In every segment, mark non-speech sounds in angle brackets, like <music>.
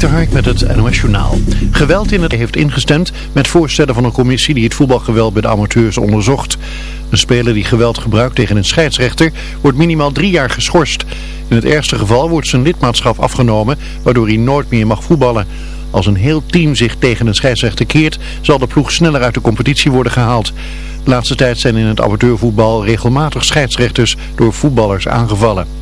Dik Hark met het NOS Journaal. Geweld in het heeft ingestemd met voorstellen van een commissie die het voetbalgeweld bij de amateurs onderzocht. Een speler die geweld gebruikt tegen een scheidsrechter wordt minimaal drie jaar geschorst. In het ergste geval wordt zijn lidmaatschap afgenomen waardoor hij nooit meer mag voetballen. Als een heel team zich tegen een scheidsrechter keert zal de ploeg sneller uit de competitie worden gehaald. De laatste tijd zijn in het amateurvoetbal regelmatig scheidsrechters door voetballers aangevallen.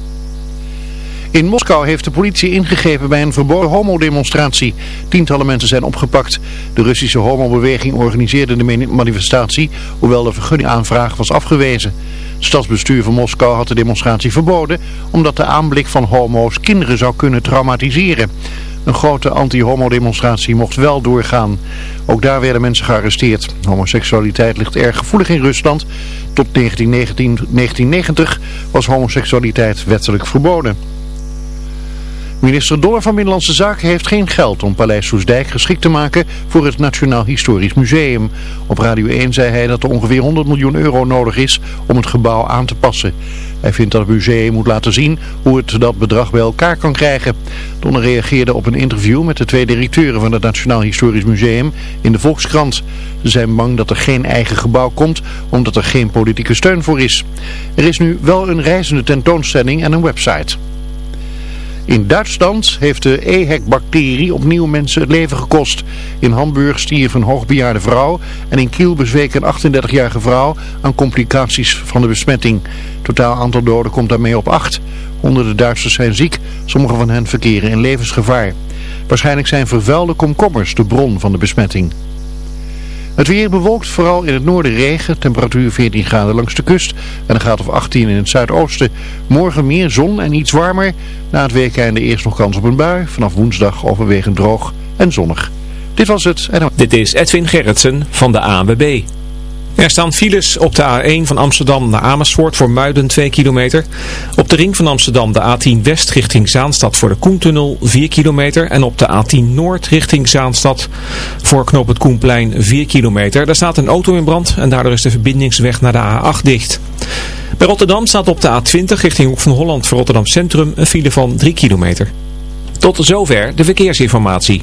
In Moskou heeft de politie ingegrepen bij een verboden homodemonstratie. Tientallen mensen zijn opgepakt. De Russische homobeweging organiseerde de manifestatie, hoewel de vergunningaanvraag was afgewezen. Het stadsbestuur van Moskou had de demonstratie verboden, omdat de aanblik van homo's kinderen zou kunnen traumatiseren. Een grote anti-homo-demonstratie mocht wel doorgaan. Ook daar werden mensen gearresteerd. Homoseksualiteit ligt erg gevoelig in Rusland. Tot 1990 was homoseksualiteit wettelijk verboden. Minister Donner van Binnenlandse Zaken heeft geen geld om Paleis Soesdijk geschikt te maken voor het Nationaal Historisch Museum. Op Radio 1 zei hij dat er ongeveer 100 miljoen euro nodig is om het gebouw aan te passen. Hij vindt dat het museum moet laten zien hoe het dat bedrag bij elkaar kan krijgen. Donner reageerde op een interview met de twee directeuren van het Nationaal Historisch Museum in de Volkskrant. Ze zijn bang dat er geen eigen gebouw komt omdat er geen politieke steun voor is. Er is nu wel een reizende tentoonstelling en een website. In Duitsland heeft de EHEC-bacterie opnieuw mensen het leven gekost. In Hamburg stierf een hoogbejaarde vrouw en in Kiel bezweek een 38-jarige vrouw aan complicaties van de besmetting. Totaal aantal doden komt daarmee op 8. Honderden Duitsers zijn ziek, sommige van hen verkeren in levensgevaar. Waarschijnlijk zijn vervuilde komkommers de bron van de besmetting. Het weer bewolkt, vooral in het noorden regen, temperatuur 14 graden langs de kust en een graad of 18 in het zuidoosten. Morgen meer zon en iets warmer. Na het weekende eerst nog kans op een bui, vanaf woensdag overwegend droog en zonnig. Dit was het. Dit is Edwin Gerritsen van de ANWB. Er staan files op de A1 van Amsterdam naar Amersfoort voor Muiden 2 kilometer. Op de ring van Amsterdam de A10 West richting Zaanstad voor de Koentunnel 4 kilometer. En op de A10 Noord richting Zaanstad voor knoop het Koenplein 4 kilometer. Daar staat een auto in brand en daardoor is de verbindingsweg naar de A8 dicht. Bij Rotterdam staat op de A20 richting Hoek van Holland voor Rotterdam Centrum een file van 3 kilometer. Tot zover de verkeersinformatie.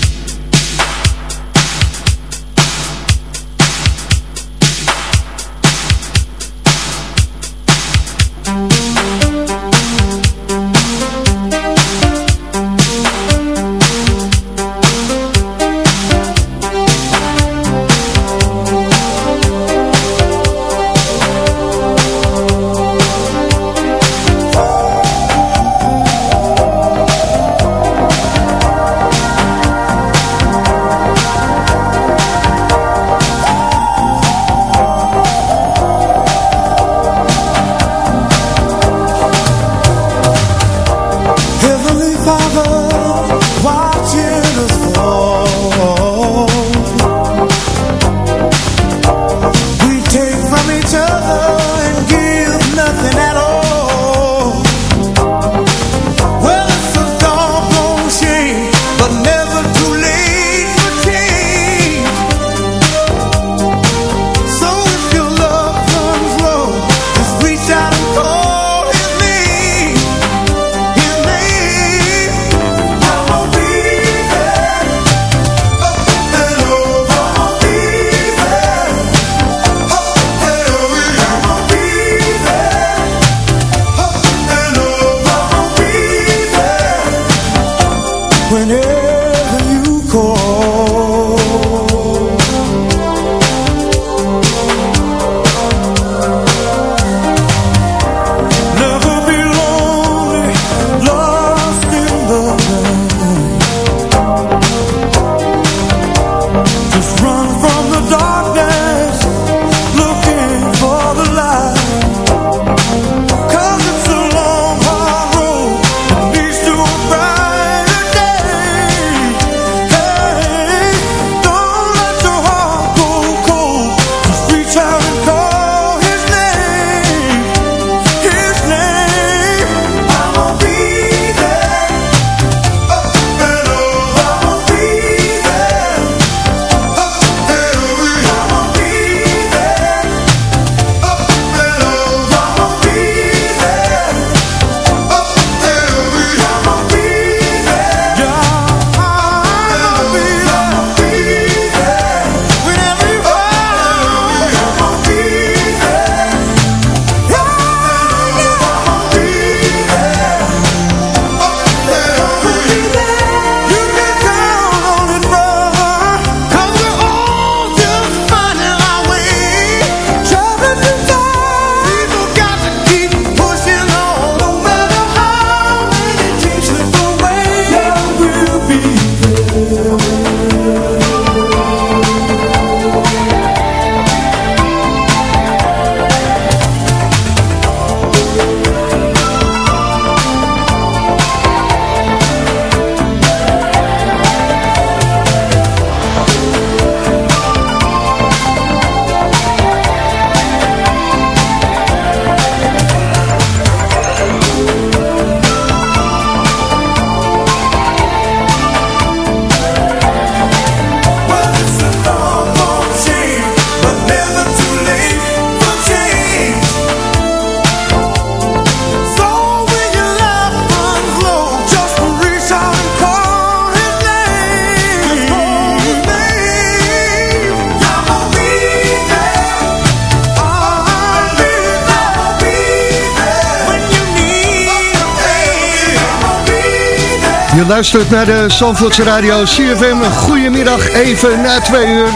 Je luistert naar de Zandvoortse Radio CFM. Goedemiddag, even na twee uur.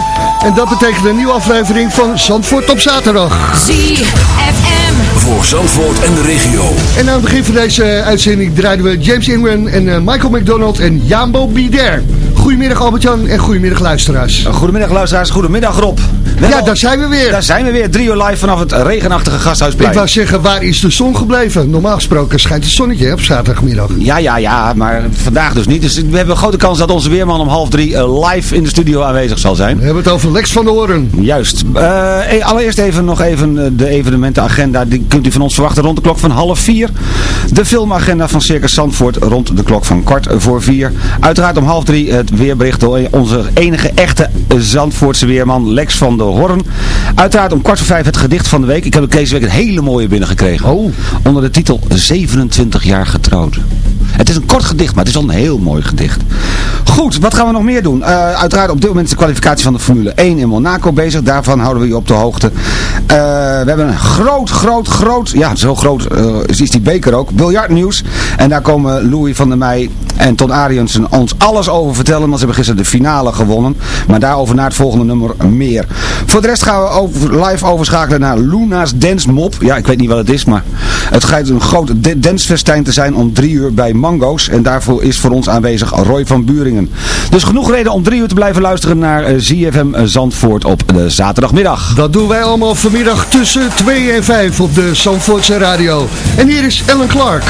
En dat betekent een nieuwe aflevering van Zandvoort op zaterdag. ZFM. Voor Zandvoort en de regio. En aan het begin van deze uitzending draaiden we James Ingram en eh, Michael McDonald en Jambo Bider. Goedemiddag Albert-Jan en goedemiddag luisteraars. Goedemiddag luisteraars, goedemiddag Rob. Ja, daar zijn we weer. Daar zijn we weer, drie uur live vanaf het regenachtige Ik Gasthuisplein. wou zeggen, waar is de zon gebleven? Normaal gesproken schijnt het zonnetje op zaterdagmiddag. Ja, ja, ja, maar vandaag dus niet. Dus we hebben een grote kans dat onze weerman om half drie eh, live in de studio aanwezig zal zijn. We hebben het over Lex van de Hoorn. Juist. Eh, eh, allereerst even nog even eh, de evenementenagenda. Die kunt u van ons verwachten rond de klok van half vier. De filmagenda van Circus Zandvoort rond de klok van kwart voor vier. Uiteraard om half drie het weerbericht door onze enige echte Zandvoortse weerman Lex van der Horn. Uiteraard om kwart voor vijf het gedicht van de week. Ik heb ook deze week een hele mooie binnengekregen. Oh. Onder de titel 27 jaar getrouwd. Het is een kort gedicht, maar het is wel een heel mooi gedicht. Goed, wat gaan we nog meer doen? Eh, uiteraard op dit moment is de kwalificatie van de Formule 1 in Monaco bezig. Daarvan houden we je op de hoogte. Eh, we hebben een groot, groot, groot, ja zo groot eh, is die beker ook, biljartnieuws. En daar komen Louis van der Meij en Ton Ariensen ons alles over vertellen. Want ze hebben gisteren de finale gewonnen. Maar daarover na het volgende nummer meer. Voor de rest gaan we over, live overschakelen naar Luna's Dance Mob. Ja, ik weet niet wat het is, maar het gaat een groot dansfestijn te zijn om drie uur bij Mango's. En daarvoor is voor ons aanwezig Roy van Buringen. Dus genoeg reden om drie uur te blijven luisteren naar eh, ZFM Zandvoort op de zaterdagmiddag. Dat doen wij allemaal vanmiddag tussen 2 en 5 op de Zandvoortse Radio. En hier is Ellen Clark.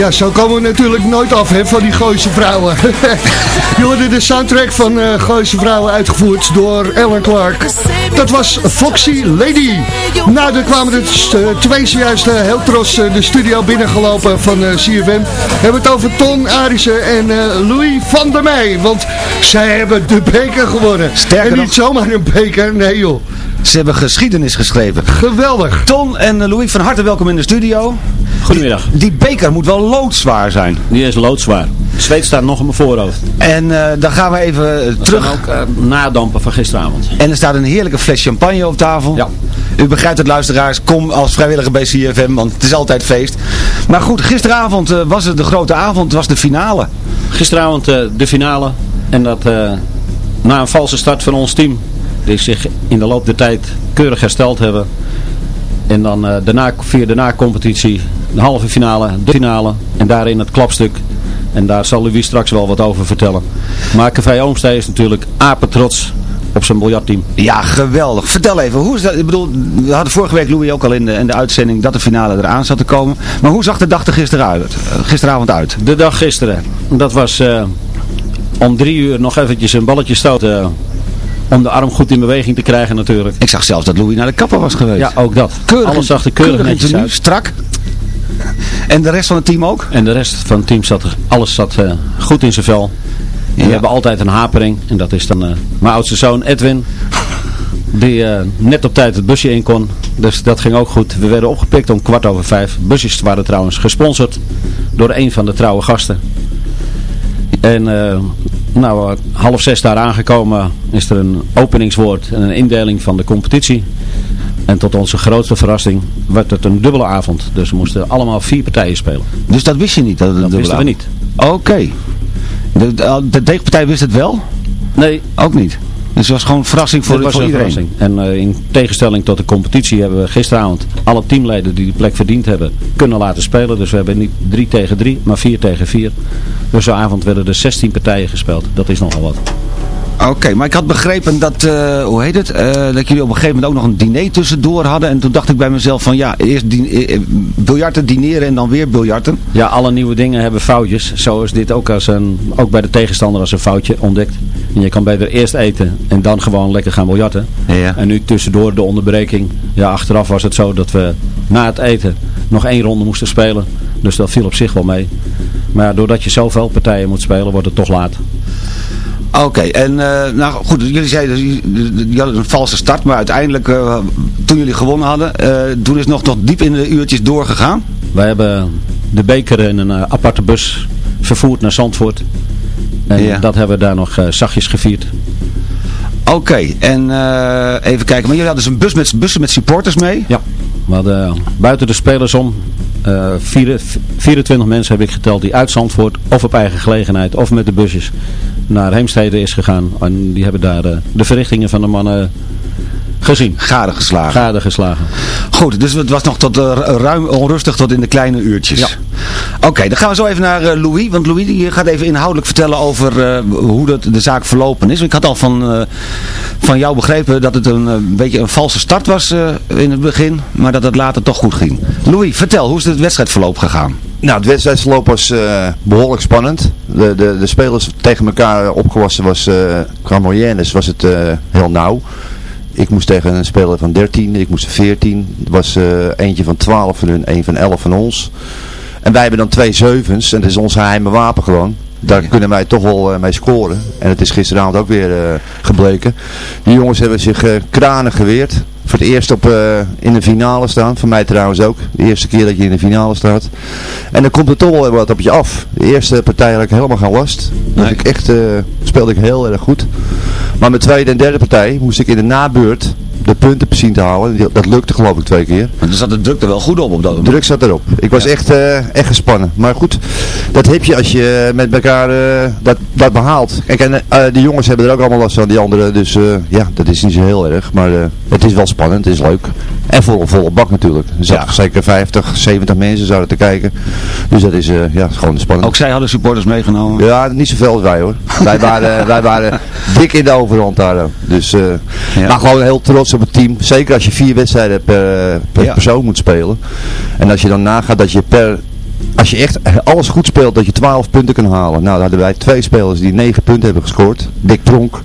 Ja, zo komen we natuurlijk nooit af hè, van die Gooise vrouwen. <laughs> Hoorde de soundtrack van eh Gooise vrouwen uitgevoerd door Ellen Clark. Dat was Foxy Lady. Nou, er kwamen er uh, twee zojuist eh, heel trots eh, de studio binnengelopen van eh CFM. We hebben het over Ton Arissen en eh, Louis van der Meij. Want zij hebben de beker gewonnen. Sterker en niet zomaar een beker, nee joh. Ze hebben geschiedenis geschreven. Geweldig. Ton en eh, Louis, van harte welkom in de studio. Goedemiddag. Die beker moet wel loodzwaar zijn. Die is loodzwaar. Zweet staat nog op mijn voorhoofd. En eh, dan gaan we even eh, terug. zijn ook eh, nadampen van gisteravond. En er staat een heerlijke fles champagne op tafel. Ja. U begrijpt het luisteraars, kom als vrijwilliger bij CFM, want het is altijd feest. Maar goed, gisteravond was het de grote avond, het was de finale. Gisteravond de finale. En dat na een valse start van ons team. Die zich in de loop der tijd keurig hersteld hebben. En dan daarna, via de na-competitie, de halve finale, de finale. En daarin het klapstuk. En daar zal Louis straks wel wat over vertellen. Maar Café Oomstee is natuurlijk apetrots op zijn biljartteam. Ja, geweldig. Vertel even, hoe is dat? Ik bedoel, we hadden vorige week Louis ook al in de, in de uitzending dat de finale eraan zat te komen. Maar hoe zag de dag er gisteren uit, eh, gisteravond uit? De dag gisteren, dat was eh, om drie uur nog eventjes een balletje stoten. eh, om de arm goed in beweging te krijgen natuurlijk. Ik zag zelfs dat Louis naar de kapper was geweest. Ja, ook dat. Keurig, Alles zag er keurig, in netjes uit. strak. En de rest van het team ook? En de rest van het team zat alles zat eh, goed in zijn vel. Ja. We hebben altijd een hapering. En dat is dan eh, mijn oudste zoon Edwin. Die eh, net op tijd het busje in kon. Dus dat ging ook goed. We werden opgepikt om kwart over vijf. Busjes waren trouwens gesponsord door een van de trouwe gasten. En nou, half zes daar aangekomen is er een openingswoord en een indeling van de competitie. En tot onze grootste verrassing werd het een dubbele avond. Dus we moesten allemaal vier partijen spelen. Dus dat wist je niet? Dat, het wisten we niet. Oké. De, de, de tegenpartij wist het wel? Nee, Ook niet. Dus het was gewoon een verrassing voor, was voor een iedereen. verrassing. En eh, in tegenstelling tot de competitie hebben we gisteravond alle teamleden die die plek verdiend hebben kunnen laten spelen. Dus we hebben niet 3 tegen 3, maar 4 tegen 4. Dus zo'n avond werden er 16 partijen gespeeld. Dat is nogal wat. Oké, maar ik had begrepen dat, eh, hoe heet het, eh, dat jullie op een gegeven moment ook nog een diner tussendoor hadden. En toen dacht ik bij mezelf van ja, eerst din- eh, biljarten, dineren en dan weer biljarten. Ja, alle nieuwe dingen hebben foutjes. Zo is dit ook, als een, ook bij de tegenstander als een foutje ontdekt. En je kan beter eerst eten en dan gewoon lekker gaan biljarten. Ja. En nu tussendoor de onderbreking. Ja, achteraf was het zo dat we na het eten nog één ronde moesten spelen. Dus dat viel op zich wel mee. Maar ja, doordat je zoveel partijen moet spelen, wordt het toch laat. Oké, en eh, nou goed, jullie zeiden, jullie hadden een valse start, maar uiteindelijk, eh, toen jullie gewonnen hadden, eh, toen is nog tot diep in de uurtjes doorgegaan. Wij hebben de beker in een aparte bus vervoerd naar Zandvoort. En Ja. dat hebben we daar nog zachtjes gevierd. Oké, en even kijken, maar jullie hadden dus een bus met, bussen met supporters mee? Ja, we hadden buiten de spelers om eh, vier- 24 mensen heb ik geteld die uit Zandvoort of op eigen gelegenheid of met de busjes naar Heemstede is gegaan. En die hebben daar eh, de verrichtingen van de mannen Gezien. Gade geslagen. Gade geslagen. Goed, dus het was nog tot, eh, ruim onrustig tot in de kleine uurtjes. Ja. Oké, dan gaan we zo even naar eh, Louis. Want Louis die gaat even inhoudelijk vertellen over eh, hoe dat, de zaak verlopen is. Ik had al van, eh, van jou begrepen dat het een, eh, beetje een valse start was eh, in het begin. Maar dat het later toch goed ging. Louis, vertel, hoe is het wedstrijdverloop gegaan? Nou, het wedstrijdsverloop was eh, behoorlijk spannend. De, de, de spelers tegen elkaar opgewassen was, eh qua moyennes was het eh, heel nauw. Ik moest tegen een speler van 13, ik moest 14. Het was eh, eentje van 12 van hun, een van 11 van ons. En wij hebben dan twee zevens en dat is ons geheime wapen gewoon. Daar kunnen wij toch wel eh, mee scoren. En het is gisteravond ook weer eh, gebleken. Die jongens hebben zich kranen geweerd. Voor het eerst op, eh, in de finale staan. Voor mij trouwens ook. De eerste keer dat je in de finale staat. En dan komt er toch wel wat op je af. De eerste partij had ik helemaal geen last. Dat ik echt, eh, speelde ik heel erg goed. Maar mijn tweede en derde partij moest ik in de nabeurt de punten zien te halen. Dat lukte geloof ik twee keer. Er zat de druk er wel goed op op dat moment. Druk zat erop. Ik was echt, eh, echt gespannen. Maar goed, dat heb je als je met elkaar eh, dat, dat behaalt. Kijk, en eh, die jongens hebben er ook allemaal last van, die anderen. Dus ja, dat is niet zo heel erg. Maar het is wel spannend, het is leuk. En volle, volle bak natuurlijk. Er zaten zeker 50, 70 mensen zouden te kijken. Dus dat is ja, gewoon spannend. Ook zij hadden supporters meegenomen. Ja, niet zoveel als wij hoor. wij, waren, <laughs> wij waren dik in de overhand daar. Dus, eh, Maar gewoon heel trots op het team. Zeker als je vier wedstrijden per, per Ja. persoon moet spelen. En als je dan nagaat dat je per... Als je echt alles goed speelt, dat je 12 punten kan halen. Nou, dan hadden wij twee spelers die 9 punten hebben gescoord. Dick Pronk,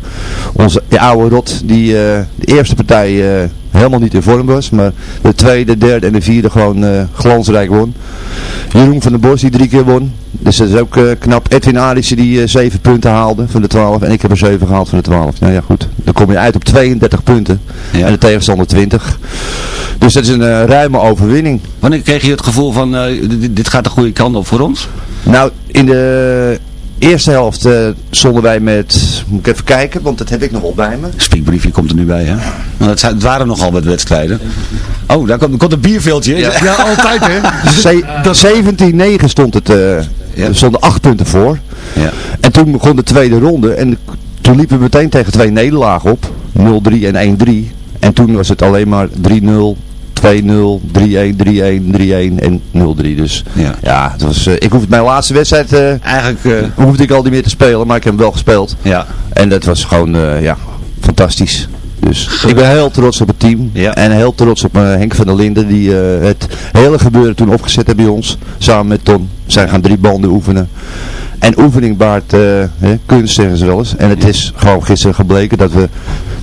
onze oude rot, die eh, de eerste partij eh, helemaal niet in vorm was. Maar de tweede, derde en de vierde gewoon eh, glansrijk won. Jeroen van der Bos die drie keer won. Dus dat is ook eh, knap. Edwin Arissen die eh, zeven punten haalde van de 12. En ik heb er zeven gehaald van de 12. Nou ja goed, dan kom je uit op 32 punten. En de tegenstander 20. Dus dat is een ruime overwinning. Wanneer kreeg je het gevoel van, dit, dit gaat de goede kant op voor ons? Nou, in de eerste helft eh stonden wij met, moet ik even kijken, want dat heb ik nog wel bij me. Spiekbriefje komt er nu bij, hè? Want het, waren nogal wat wedstrijden. Oh, daar komt, komt een bierveeltje. Ja. Ja, altijd hè. <laughs> Ze- 17-9 stond het, eh er stonden acht punten voor. Ja. En toen begon de tweede ronde en toen liepen we meteen tegen twee nederlagen op. 0-3 en 1-3. En toen was het alleen maar 3-0, 2-0, 3-1, 3-1, 3-1 en 0-3. Dus Ja. ja, het was, eh, ik hoefde mijn laatste wedstrijd, eh Eigenlijk, eh, hoefde ik al niet meer te spelen, maar ik heb hem wel gespeeld. ja. En dat was gewoon, ja, fantastisch. Dus ik ben heel trots op het team. Ja. En heel trots op Henk van der Linden. Die het hele gebeuren toen opgezet heeft bij ons. Samen met Ton. Zij gaan drie banden oefenen. En oefening baart eh, hè, kunst zeggen ze wel eens. En het is gewoon gisteren gebleken dat we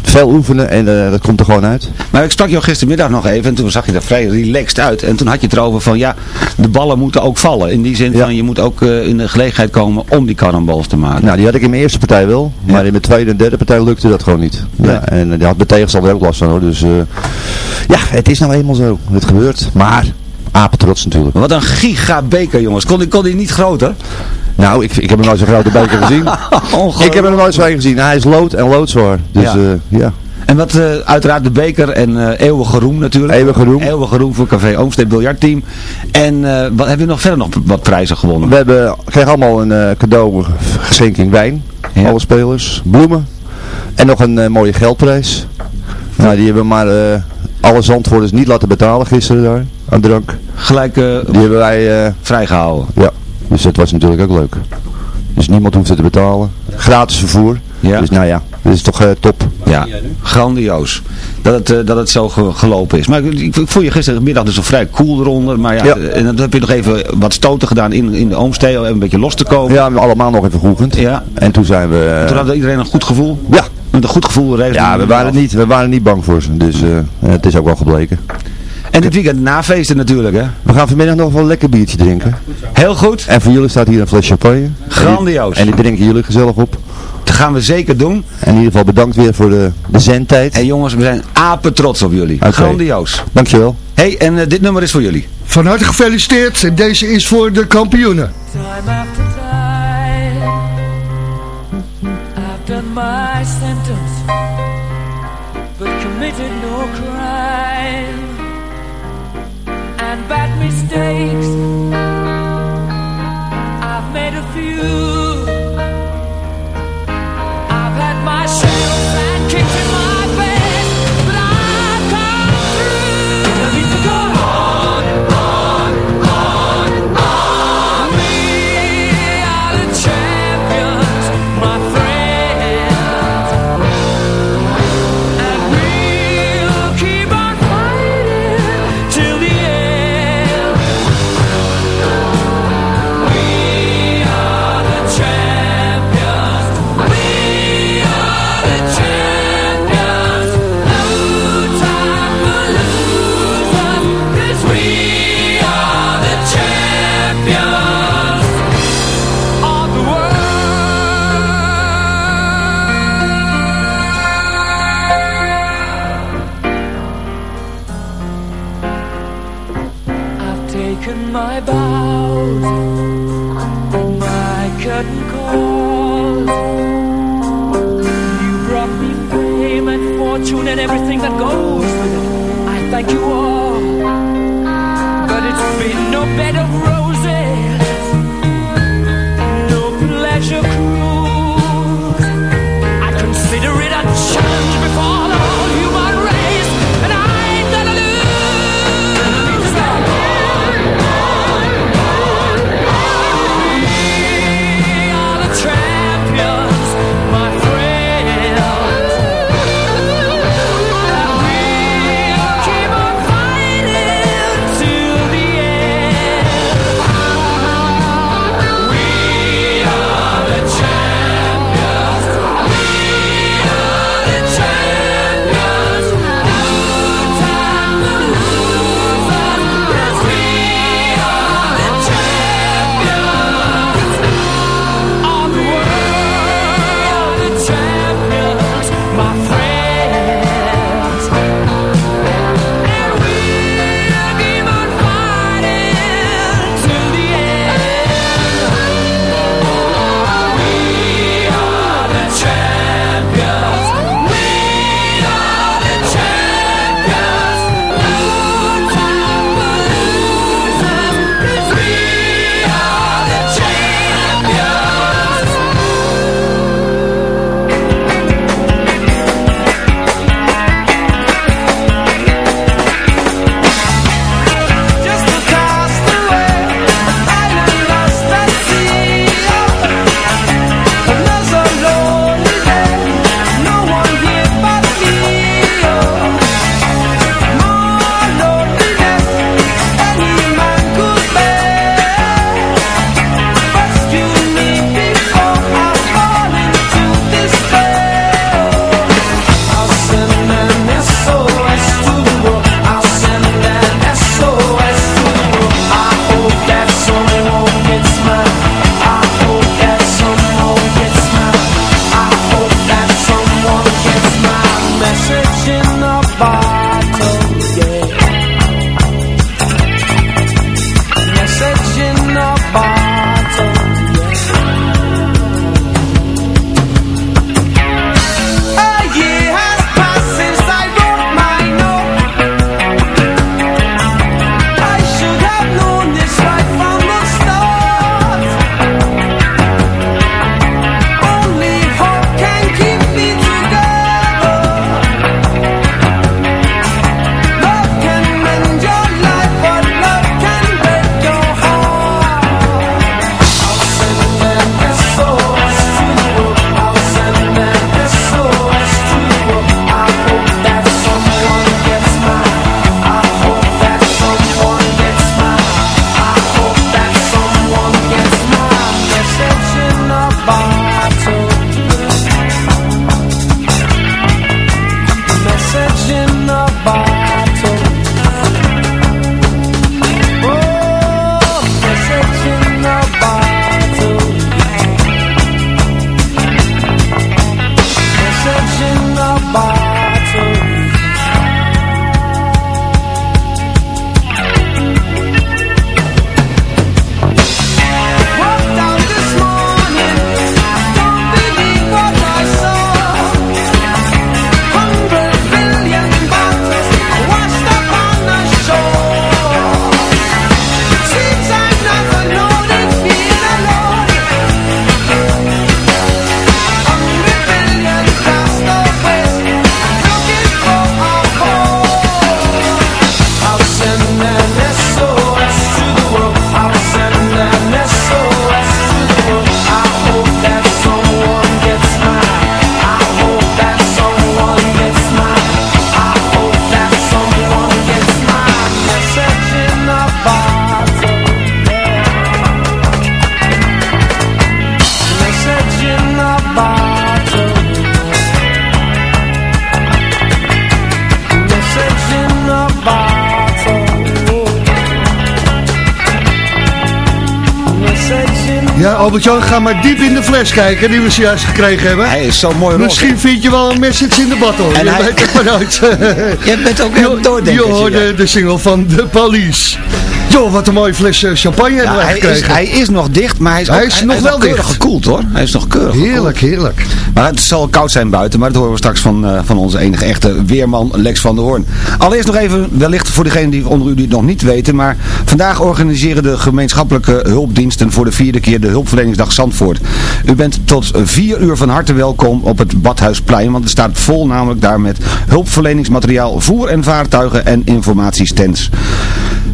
veel oefenen. En eh, dat komt er gewoon uit. Maar ik sprak jou gistermiddag nog even en toen zag je er vrij relaxed uit. En toen had je het erover van ja, de ballen moeten ook vallen. In die zin Ja. van je moet ook eh, in de gelegenheid komen om die carambals te maken. Nou, die had ik in mijn eerste partij wel. Ja. Maar in mijn tweede en derde partij lukte dat gewoon niet. Ja, en die had mijn tegenstander ook last van hoor. Dus ja, het is nou eenmaal zo. Het gebeurt. Maar apen trots natuurlijk. Wat een giga beker jongens. Kon die, kon die niet groter? Nou, ik, ik heb hem nooit zo'n grote beker <laughs> gezien. Ik heb hem nooit zo een gezien. Hij is lood en loodzwaar. Dus Ja. ja. ja. En wat eh, uiteraard de beker en eh eeuwige roem natuurlijk. Eeuwige roem. Eeuwige roem voor Café Oomsteed biljartteam. En eh, wat, hebben we nog verder nog wat prijzen gewonnen? We hebben, kregen allemaal een eh, cadeau geschenking wijn. Ja. Alle spelers. Bloemen. En nog een eh, mooie geldprijs. Nou, die hebben maar eh, alle zandwoorders niet laten betalen gisteren daar. Aan drank. Gelijk eh, Die hebben wij, eh, vrijgehouden. ja. Dus dat was natuurlijk ook leuk. Dus niemand hoefde te betalen. Gratis vervoer. Ja. Dus nou ja, dat is toch eh, top. Ja, grandioos. Dat het, eh, dat het zo ge- gelopen is. Maar ik, ik, ik vond je gistermiddag dus een vrij cool eronder. Maar ja, Ja. en dan heb je nog even wat stoten gedaan in, in de oomstee. Om een beetje los te komen. Ja, we allemaal nog even geoefend. Ja. En toen zijn we... eh, Toen had iedereen een goed gevoel. ja, Met een goed gevoel Ja, we waren, af. niet, we waren niet bang voor ze. Dus eh, het is ook wel gebleken. En dit weekend nafeesten natuurlijk hè. We gaan vanmiddag nog wel een lekker biertje drinken. Heel goed. En voor jullie staat hier een fles champagne. Grandioos. En die drinken jullie gezellig op. Dat gaan we zeker doen. En in ieder geval bedankt weer voor de, de zendtijd. En jongens, we zijn apen trots op jullie. Oké. Grandioos. Dankjewel. hey, en eh, dit nummer is voor jullie. Van harte gefeliciteerd. En Deze is voor de kampioenen. Time after time, I've done my sentence, but committed no crime. And bad mistakes, Albert-Jan, ga maar diep in de fles kijken die we zojuist gekregen hebben. Hij is zo mooi Misschien vind je wel een message in de battle. En je hij... weet er <laughs> je bent ook heel doordenker. Je hoorde de single van The Police. Joh, wat een mooie fles eh, champagne hebben wij hij, is, gekregen. hij is nog dicht, maar hij is, Hij ook, is nog wel keurig dicht. gekoeld hoor. Hij is nog keurig Heerlijk, heerlijk. Maar het zal koud zijn buiten, maar dat horen we straks van, eh, van onze enige echte weerman Lex van der Hoorn. Allereerst nog even, wellicht voor degenen die onder u die het nog niet weten, maar vandaag organiseren de gemeenschappelijke hulpdiensten voor de vierde keer de Hulpverleningsdag Zandvoort. U bent tot vier uur van harte welkom op het Badhuisplein, want het staat vol namelijk daar met hulpverleningsmateriaal, voer- en vaartuigen en informatiestands.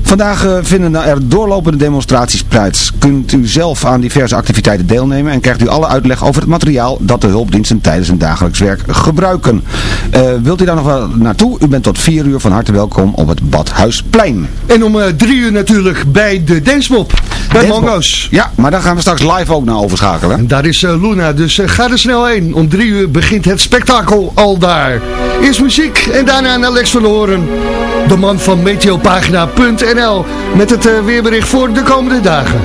Vandaag eh, vinden er doorlopende demonstraties plaats. Kunt u zelf aan diverse activiteiten deelnemen en krijgt u alle uitleg over het materiaal dat de hulpdiensten tijdens hun dagelijks werk gebruiken. Eh, wilt u daar nog wel naartoe? U bent tot 4 uur van harte welkom op het Badhuisplein. En om eh, drie uur natuurlijk bij de Dansmop. Bij Dansmop. Mongo's. Ja, maar daar gaan we straks live ook naar overschakelen. En daar is eh, Luna, dus eh, ga er snel heen. Om drie uur begint het spektakel al daar. Eerst muziek en daarna naar Lex van Hoorn. De man van meteopagina.nl met het eh, weerbericht voor de komende dagen.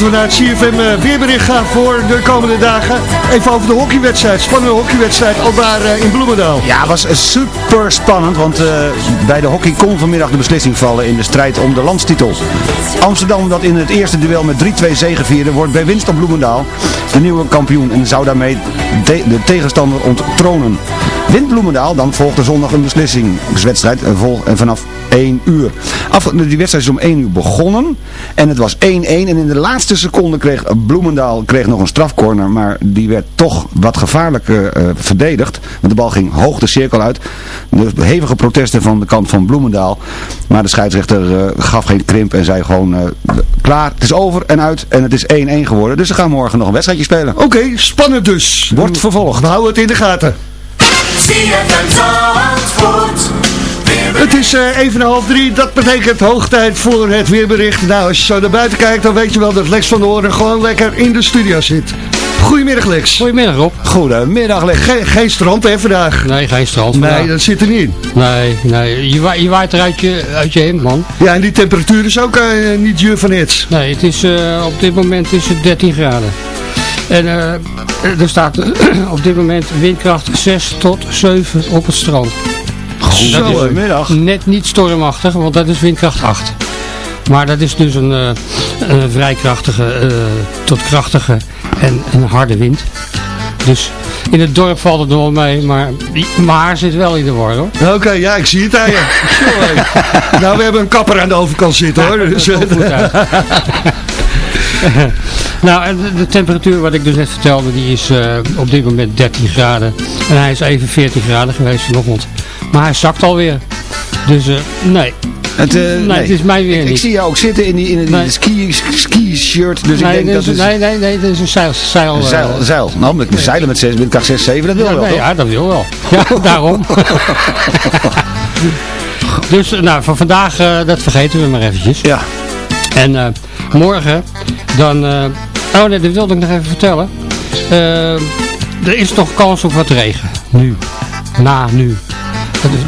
Voordat we naar het CFM eh, weerbericht gaan voor de komende dagen, even over de hockeywedstrijd. Spannende hockeywedstrijd al daar eh, in Bloemendaal. Ja, was eh, super spannend, want bij de hockey kon vanmiddag de beslissing vallen in de strijd om de landstitel. Amsterdam, dat in het eerste duel met 3-2 zegevierde, wordt bij winst op Bloemendaal de nieuwe kampioen en zou daarmee de, de tegenstander onttronen. Wint Bloemendaal, dan volgt er zondag een beslissingswedstrijd vol, vanaf 1 uur. Af, die wedstrijd is om 1 uur begonnen en het was 1-1 en in de laatste seconde kreeg Bloemendaal kreeg nog een strafcorner, maar die werd toch wat gevaarlijker eh, verdedigd, want de bal ging hoog de cirkel uit. De hevige protesten van de kant van Bloemendaal, maar de scheidsrechter eh, gaf geen krimp en zei gewoon eh, klaar, het is over en uit en het is 1-1 geworden, dus ze gaan morgen nog een wedstrijdje spelen. Oké, spannend dus. Wordt vervolgd. We houden het in de gaten. ZFM Zandvoort. Het is eh, even een half drie, dat betekent hoogtijd voor het weerbericht. Nou, als je zo naar buiten kijkt, dan weet je wel dat Lex van der Hoorn gewoon lekker in de studio zit. Goedemiddag Lex. Goedemiddag Rob. Goedemiddag Lex. Geen, geen strand hè vandaag? Nee, geen strand Nee, vandaag. dat zit er niet in. Nee, nee. Je, wa je waait er uit je, uit je hemd, man. Ja, en die temperatuur is ook eh, niet je van iets. Nee, het is, eh, op dit moment is het 13 graden. En er staat <clears throat> op dit moment windkracht 6 tot 7 op het strand. Dat is Goedemiddag. net niet stormachtig, want dat is windkracht 8. Maar dat is dus een, eh, een vrij krachtige eh, tot krachtige en een harde wind. Dus in het dorp valt het nog wel mee, maar mijn haar zit wel in de war hoor. Oké, ja, ik zie het aan je. <laughs> Nou, we hebben een kapper aan de overkant zitten hoor. Dus, <laughs> Dat nou, en de, temperatuur wat ik dus net vertelde, die is eh, op dit moment 13 graden. En hij is even 14 graden geweest vanochtend. Maar hij zakt alweer. Dus eh, nee. Het, eh, nee, het is mij weer ik, ik niet. zie jou ook zitten in die, in die Nee. ski, ski shirt, dus nee, ik denk dat is, nee, nee, nee, dit is een zeil. zeil, Een zeil, zeil. Nou, met zeilen met 6, windkracht 6, 7, dat wil ja, wel, nee, toch? ja, dat wil wel. Ja, <laughs> daarom. dus nou, van vandaag, dat vergeten we maar eventjes. Ja. En morgen, dan... oh nee, dat wilde ik nog even vertellen. Eh, er is nog kans op wat regen. Nu. Na nu.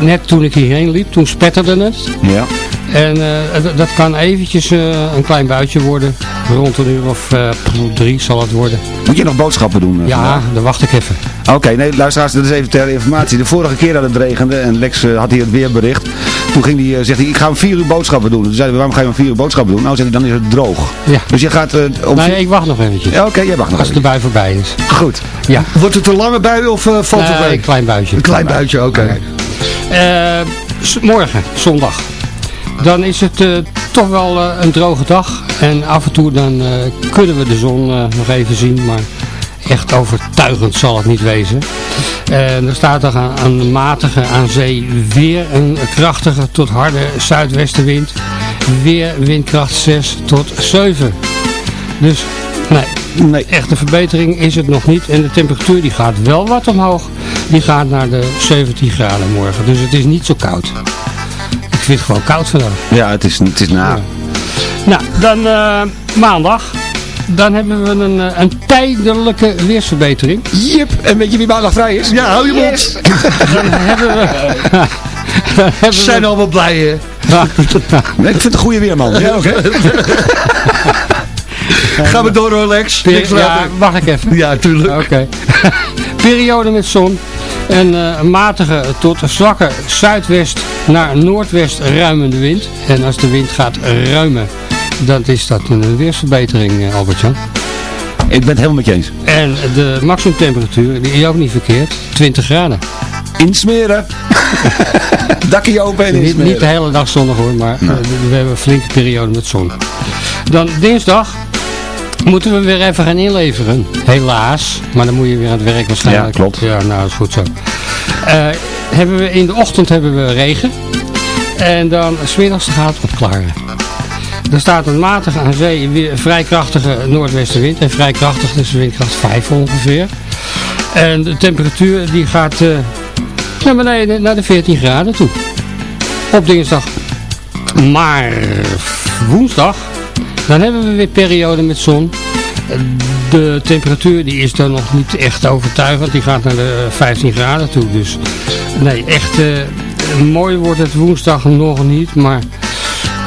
Net toen ik hierheen liep, toen spetterde het. Ja. En eh, dat kan eventjes eh, een klein buitje worden. Rond een uur of eh, drie zal het worden. Moet je nog boodschappen doen? Ja, dan wacht ik even. Oké, nee, luisteraars, dat is even ter informatie. De vorige keer dat het regende en Lex had hier het weerbericht. Toen ging hij, eh, zegt hij, ik ga om vier uur boodschappen doen. Toen zeiden we, waarom ga je om vier uur boodschappen doen? Nou, zei hij, dan is het droog. Ja. Dus je gaat eh, om Nee, ik wacht nog eventjes. Ja, Oké, jij wacht nog Als de bui voorbij is. Goed. Ja. Wordt het een lange bui of eh, valt het Nee, een klein buitje. Een klein buitje, oké. Morgen, zondag. Dan is het toch wel een droge dag. En af en toe dan kunnen we de zon nog even zien. Maar echt overtuigend zal het niet wezen. En er staat er aan, aan de matige aan zee weer een krachtige tot harde zuidwestenwind. Weer windkracht 6 tot 7. Dus nee, Nee. echte verbetering is het nog niet. En de temperatuur die gaat wel wat omhoog. Die gaat naar de 17 graden morgen. Dus het is niet zo koud. Ik vind het gewoon koud vandaag. Ja, het is, het is na. Ja. Nou, dan eh, maandag. Dan hebben we een, eh, een tijdelijke weersverbetering. Jip, en weet je wie maandag vrij is? Ja, hou je mond. Dan hebben we... <laughs> <laughs> dan Ze hebben zijn we allemaal blij hè. Nee, <laughs> ik vind het een goede weerman. Ja, oké. Gaan we door hoor Lex. Niks ja, wacht ik even. Ja, tuurlijk. Oké. Periode met zon. En eh, een matige tot zwakke zuidwest naar noordwest ruimende wind. En als de wind gaat ruimen, dan is dat een weersverbetering, eh, Albert-Jan. Ik ben het helemaal met je eens. En de maximumtemperatuur, die is ook niet verkeerd, 20 graden. Insmeren. <laughs> Dakje open en Niet, insmeren. niet de hele dag zonnig hoor, maar eh, we hebben een flinke periode met zon. Dan dinsdag moeten we weer even gaan inleveren. Helaas, maar dan moet je weer aan het werk waarschijnlijk. Ja, klopt. Ja, nou dat is goed zo. Eh, hebben we, in de ochtend hebben we regen. En dan smiddags gaat het opklaren. Er staat een matige aan zee vrij krachtige noordwestenwind. En vrij krachtig, dus windkracht 5 ongeveer. En de temperatuur die gaat eh, naar beneden, naar de 14 graden toe. Op dinsdag. Maar woensdag, dan hebben we weer periode met zon. De temperatuur die is dan nog niet echt overtuigend. Die gaat naar de 15 graden toe. Dus nee, echt eh, mooi wordt het woensdag nog niet. Maar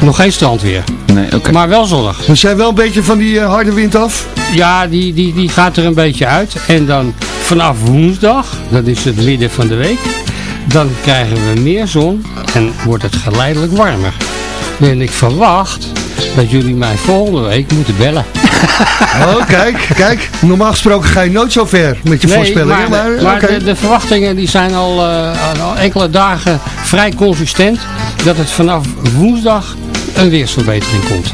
Nog geen strandweer. Nee, oké. Maar wel zonnig. We zijn wel een beetje van die eh, harde wind af. Ja, die, die, die gaat er een beetje uit. En dan vanaf woensdag, dat is het midden van de week, dan krijgen we meer zon en wordt het geleidelijk warmer. En ik verwacht dat jullie mij volgende week moeten bellen. <laughs> Oh, kijk, kijk. Normaal gesproken ga je nooit zo ver met je voorspellingen. maar, Maar, maar de verwachtingen die zijn al, eh, al enkele dagen vrij consistent. Dat het vanaf woensdag een weersverbetering komt.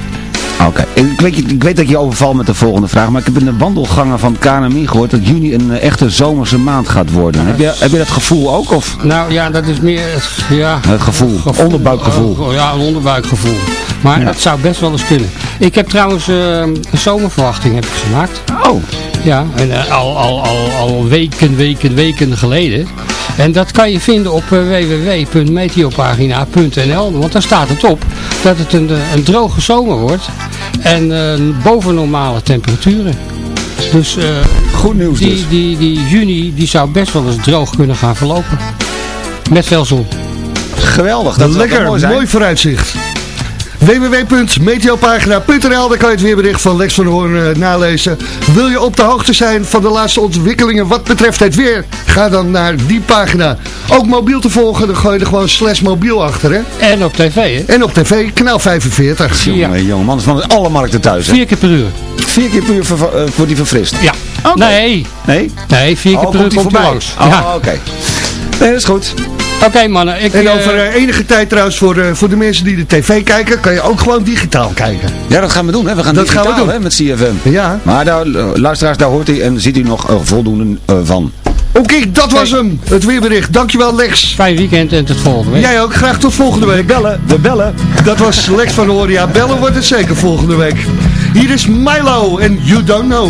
Oké, ik, weet, ik weet dat ik je overval met de volgende vraag, maar ik heb in de wandelgangen van KNMI gehoord dat juni een eh, echte zomerse maand gaat worden. Heb je, heb je dat gevoel ook? Of Nou ja, dat is meer het, ja, het gevoel, onderbuikgevoel? Oh, ja, een onderbuikgevoel. Maar Ja. dat zou best wel eens kunnen. Ik heb trouwens eh, een zomerverwachting heb ik gemaakt. Oh. Ja, en, eh, al, al, al, al weken, weken, weken geleden. En dat kan je vinden op eh, www.meteopagina.nl. Want daar staat het op dat het een, eh, een droge zomer wordt. En eh, boven normale temperaturen. Dus eh, Goed nieuws die, dus. die, die juni die zou best wel eens droog kunnen gaan verlopen. Met veel zon. Geweldig, dat zou Lekker, toch mooi zijn. mooi vooruitzicht. www.meteopagina.nl Daar kan je het weerbericht van Lex van der Hoorn eh, nalezen. Wil je op de hoogte zijn van de laatste ontwikkelingen wat betreft het weer? Ga dan naar die pagina. Ook mobiel te volgen, dan gooi je er gewoon slash mobiel achter. Hè? En op tv, hè? En op tv, kanaal 45. Ja. Jongen, jongen, man, van alle markten thuis. Hè? Vier keer per uur. Vier keer per uur ver- eh, wordt die verfrist. Ja. Oké. Nee, Nee? nee, vier keer Oh, per uur komt die komt hij langs. Oh, ja. oké. Nee, dat is goed. Oké mannen, ik... En eh, over eh, enige tijd trouwens voor, eh, voor de mensen die de tv kijken, kan je ook gewoon digitaal kijken. Ja, dat gaan we doen. Hè. We gaan Dat gaan we doen. Hè, met CFM. Ja. Maar daar, eh, luisteraars, daar hoort u en ziet u nog eh, voldoende eh, van. Oké, dat was hem. Het weerbericht. Dankjewel Lex. Fijn weekend en tot volgende week. Jij ook. Graag tot volgende week. bellen, de bellen. Dat was Lex van. Ja, bellen wordt het zeker volgende week. Hier is Milo en You Don't Know.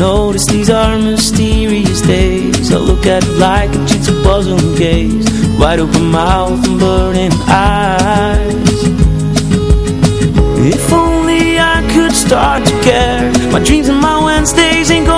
I've these are mysterious days. I look at it like a jigsaw puzzle and gaze. Wide open mouth and burning eyes. If only I could start to care. My dreams and my Wednesdays ain't going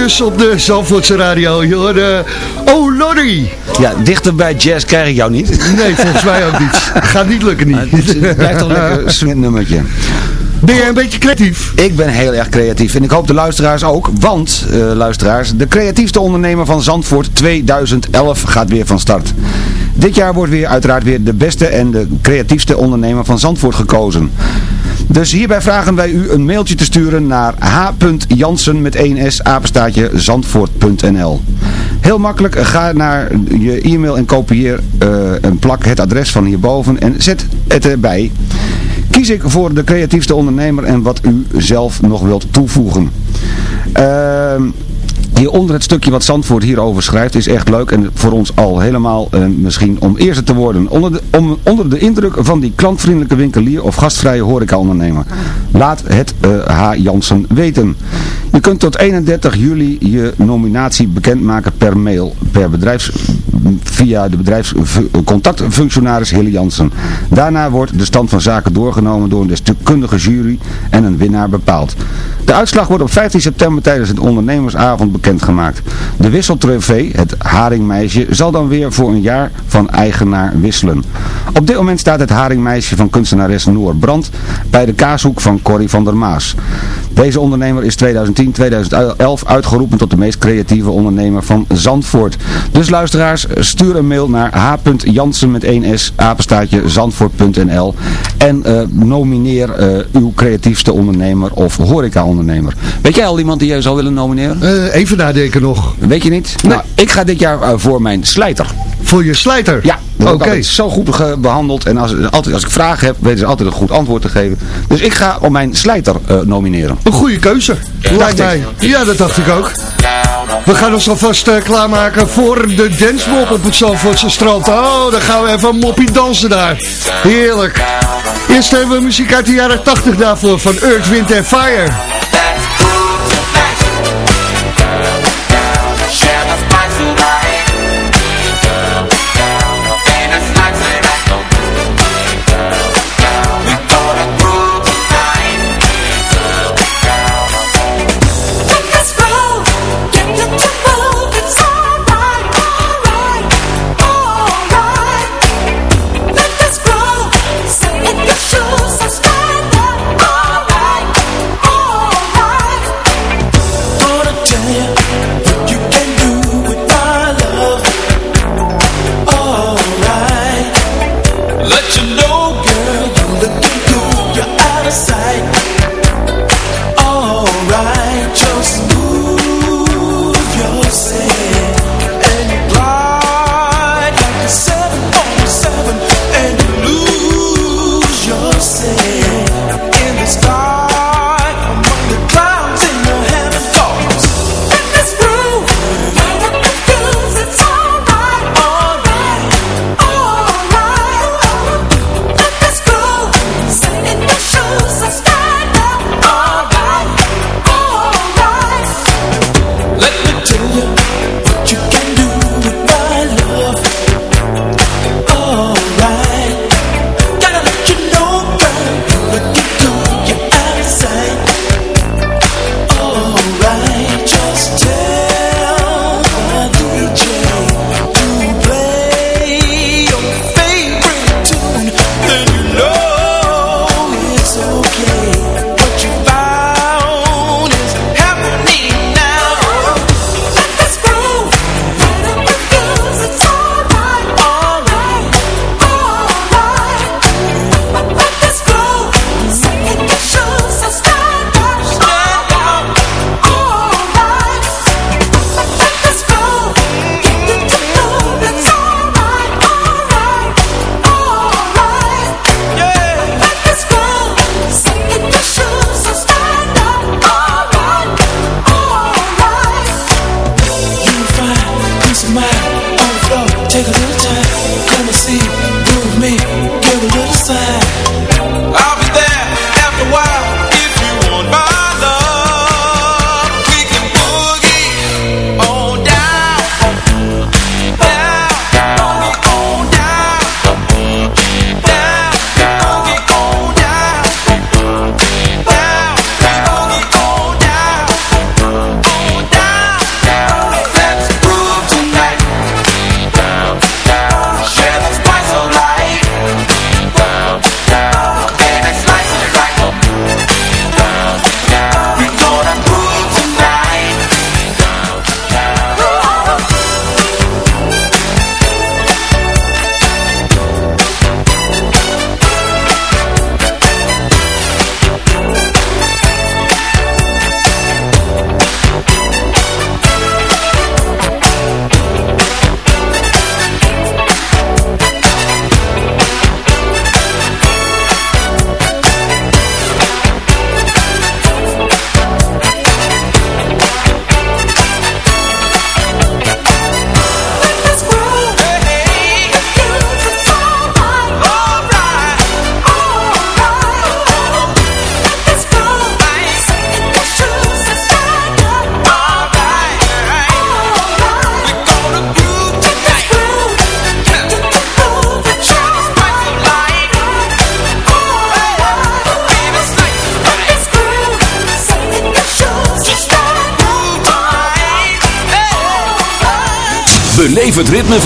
op de Zalvoortse radio. Je hoorde, oh Lorry. Ja, dichter bij jazz krijg ik jou niet. Nee, volgens mij ook niet. Gaat niet lukken niet. Het blijft toch een lekker <laughs> swingend nummertje. Ben jij een beetje creatief? Ik ben heel erg creatief en ik hoop de luisteraars ook, want eh, luisteraars, de creatiefste ondernemer van Zandvoort 2011 gaat weer van start. Dit jaar wordt weer uiteraard weer de beste en de creatiefste ondernemer van Zandvoort gekozen. Dus hierbij vragen wij u een mailtje te sturen naar h.jansen met 1s apenstaatje zandvoort.nl Heel makkelijk, ga naar je e-mail en kopieer eh, en plak het adres van hierboven en zet het erbij. Kies ik voor de creatiefste ondernemer en wat u zelf nog wilt toevoegen. Ehm... Hieronder het stukje wat Zandvoort hierover schrijft is echt leuk en voor ons al helemaal eh, misschien om eerste te worden. Onder de, om, onder de indruk van die klantvriendelijke winkelier of gastvrije horecaondernemer. Laat het eh, H. Jansen weten. Je kunt tot 31 juli je nominatie bekendmaken per mail, per bedrijfs, via de bedrijfscontactfunctionaris Hille Jansen. Daarna wordt de stand van zaken doorgenomen door een deskundige jury en een winnaar bepaald. De uitslag wordt op 15 september tijdens het ondernemersavond bekendgemaakt. De wisseltrofee, het haringmeisje, zal dan weer voor een jaar van eigenaar wisselen. Op dit moment staat het haringmeisje van kunstenares Noor Brandt bij de kaashoek van Corrie van der Maas. Deze ondernemer is 2010-2011 uitgeroepen tot de meest creatieve ondernemer van Zandvoort. Dus luisteraars, stuur een mail naar h.jansen met 1s apenstaatje zandvoort.nl en eh, nomineer eh, uw creatiefste ondernemer of horeca-ondernemer. Weet jij al iemand die jij zou willen nomineren? Eh, even nadenken nog. Weet je niet? Nou, ik ga dit jaar voor mijn slijter. Voor je slijter? Ja. Oké. Zo goed behandeld en als, altijd, als ik vragen heb, weten ze altijd een goed antwoord te geven. Dus ik ga om mijn slijter eh, nomineren. Een goede keuze. Lijkt mij. Ja, dat dacht ik ook. We gaan ons alvast eh, klaarmaken voor de dancemop op het Zalvoortse strand. Oh, dan gaan we even moppie dansen daar. Heerlijk. Eerst hebben we muziek uit de jaren 80 daarvoor van Earth, Wind Fire.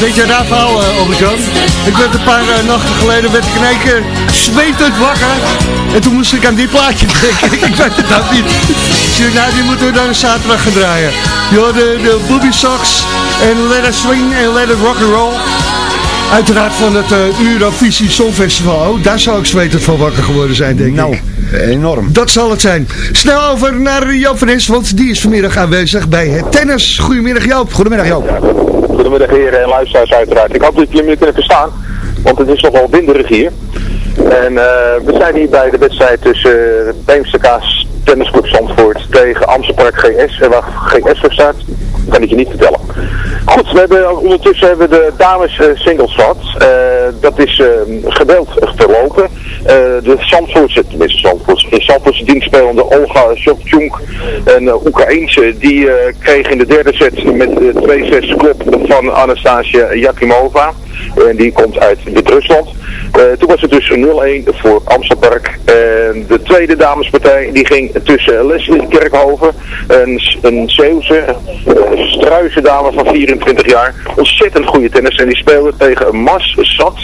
Weet je daar verhaal, uh, Albert-Jan? Ik werd een paar eh, nachten geleden werd ik in één keer zwetend wakker. En toen moest ik aan dit plaatje denken. <laughs> ik weet het ook niet. Ik zei, nou, die moeten we dan zaterdag gaan draaien. Joh, de, de Booby Socks en Let It Swing en Let It Rock and Roll. Uiteraard van het eh, Eurovisie Songfestival. Oh, daar zou ik zwetend van wakker geworden zijn, denk Nou, ik. enorm. Dat zal het zijn. Snel over naar Joop van Nes, want die is vanmiddag aanwezig bij het tennis. Goedemiddag Joop. Goedemiddag Joop. Goedemiddag heren en luisteraars uiteraard. Ik hoop dat jullie me kunnen verstaan, want het is nogal winderig hier. En eh, we zijn hier bij de wedstrijd tussen uh, Beemsterkaas Tennisclub Zandvoort tegen Amsterdam GS. En waar GS voor staat, kan ik je niet vertellen. Goed, we hebben, ondertussen hebben we de dames eh, singles gehad. Eh, dat is eh, geweldig verlopen. Eh, de Zandvoortse, tenminste Zandvoortse, in Zandvoortse dienst spelende Olga Shopchunk, een uh, Oekraïense, die eh, kreeg in de derde set met de 2-6 klop van Anastasia Yakimova. En die komt uit Wit-Rusland. Eh, toen was het dus 0-1 voor Amsterdam. En de tweede damespartij die ging tussen Leslie Kerkhoven, een, een Zeeuwse, eh, struise dame van 24 jaar. Ontzettend goede tennis. En die speelde tegen Mas Sat.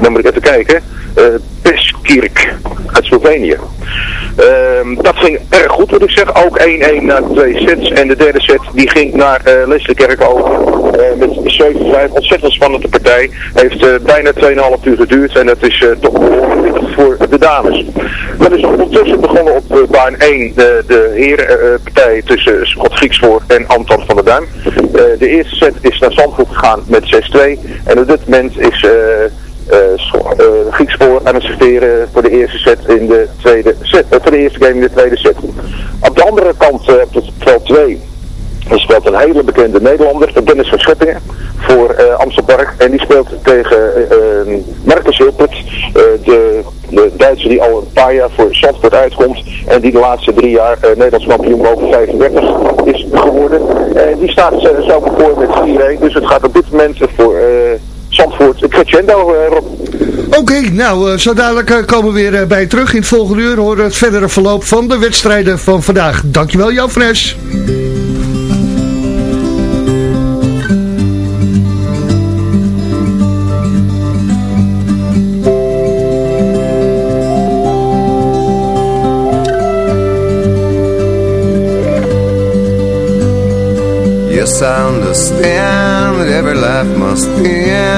Dan moet ik even kijken. eh Peskirk uit Slovenië. Ehm, dat ging erg goed, moet ik zeggen. Ook 1-1 na twee sets. En de derde set die ging naar uh, Leslie Kerkhoven eh, met 7-5. Ontzettend spannende partij. Heeft eh, bijna 2,5 uur geduurd. En dat is toch voor de dames. Dan is ondertussen begonnen op baan 1 de, de herenpartij tussen Scott Grieksvoor en Anton van der Duim. De eerste set is naar Zandvoort gegaan met 6-2. En op dit moment is... eh uh, Griekspoor aan het serveren voor de eerste set in de tweede set, uh, voor de eerste game in de tweede set. Op de andere kant, uh, op het veld 2, er speelt een hele bekende Nederlander, Dennis van voor uh, Amsterdam. En die speelt tegen uh, Marcus Hilpert, de, de Duitser die al een paar jaar voor Zandvoort uitkomt. En die de laatste drie jaar Nederlands kampioen boven 35 is geworden. En die staat zo voor met 4-1. Dus het gaat op dit moment voor... Zandvoort, crescendo, uh, Rob. Oké, nou, eh, zo dadelijk eh, komen we weer eh, bij je terug. In het volgende uur horen we het verdere verloop van de wedstrijden van vandaag. Dankjewel, Jan Fres. Yes, I understand that every life must end.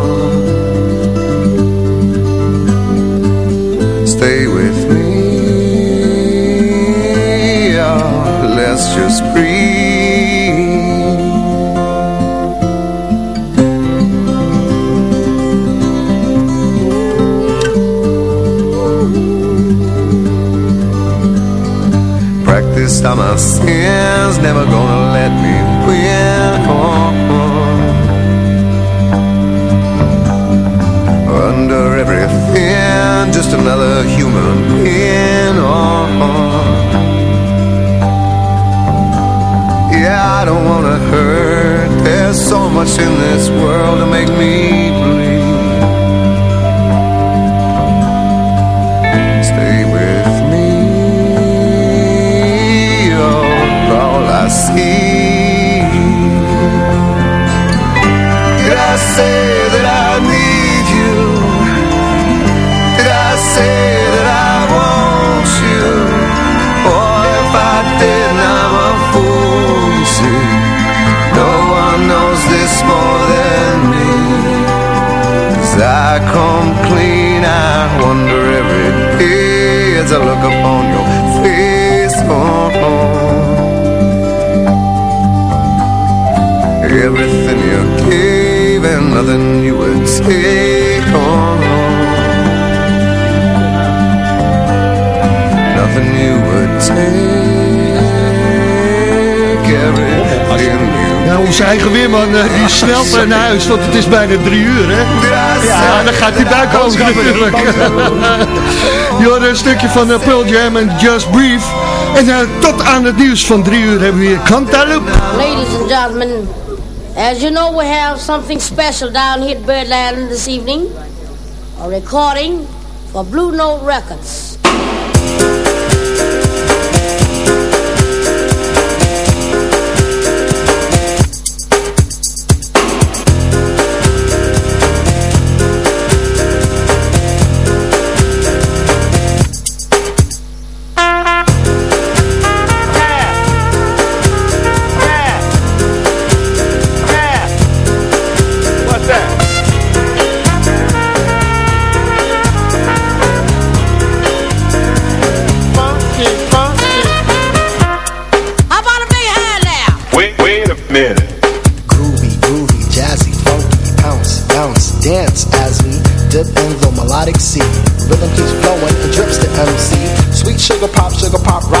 Let's just breathe. Practiced on my sins, never gonna let me win. Under everything, just another human being. Yeah, I don't wanna hurt. There's so much in this world to make me bleed. Stay with me, oh, all I see. Wonder every day as I look upon your face. Oh, Everything you gave and nothing you would take on. Nothing you would take. Everything you Ja, onze eigen weerman eh, die snelt naar huis, want het is bijna drie uur, hè? Ja, dan gaat hij daar komen natuurlijk. <laughs> Je hoorde een stukje van eh, Pearl Jam en Just Breathe. En eh, tot aan het nieuws van drie uur hebben we hier Cantaloupe. Ladies and gentlemen, as you know, we have something special down here at Birdland this evening. A recording for Blue Note Records. Sugar pop, sugar pop, rocks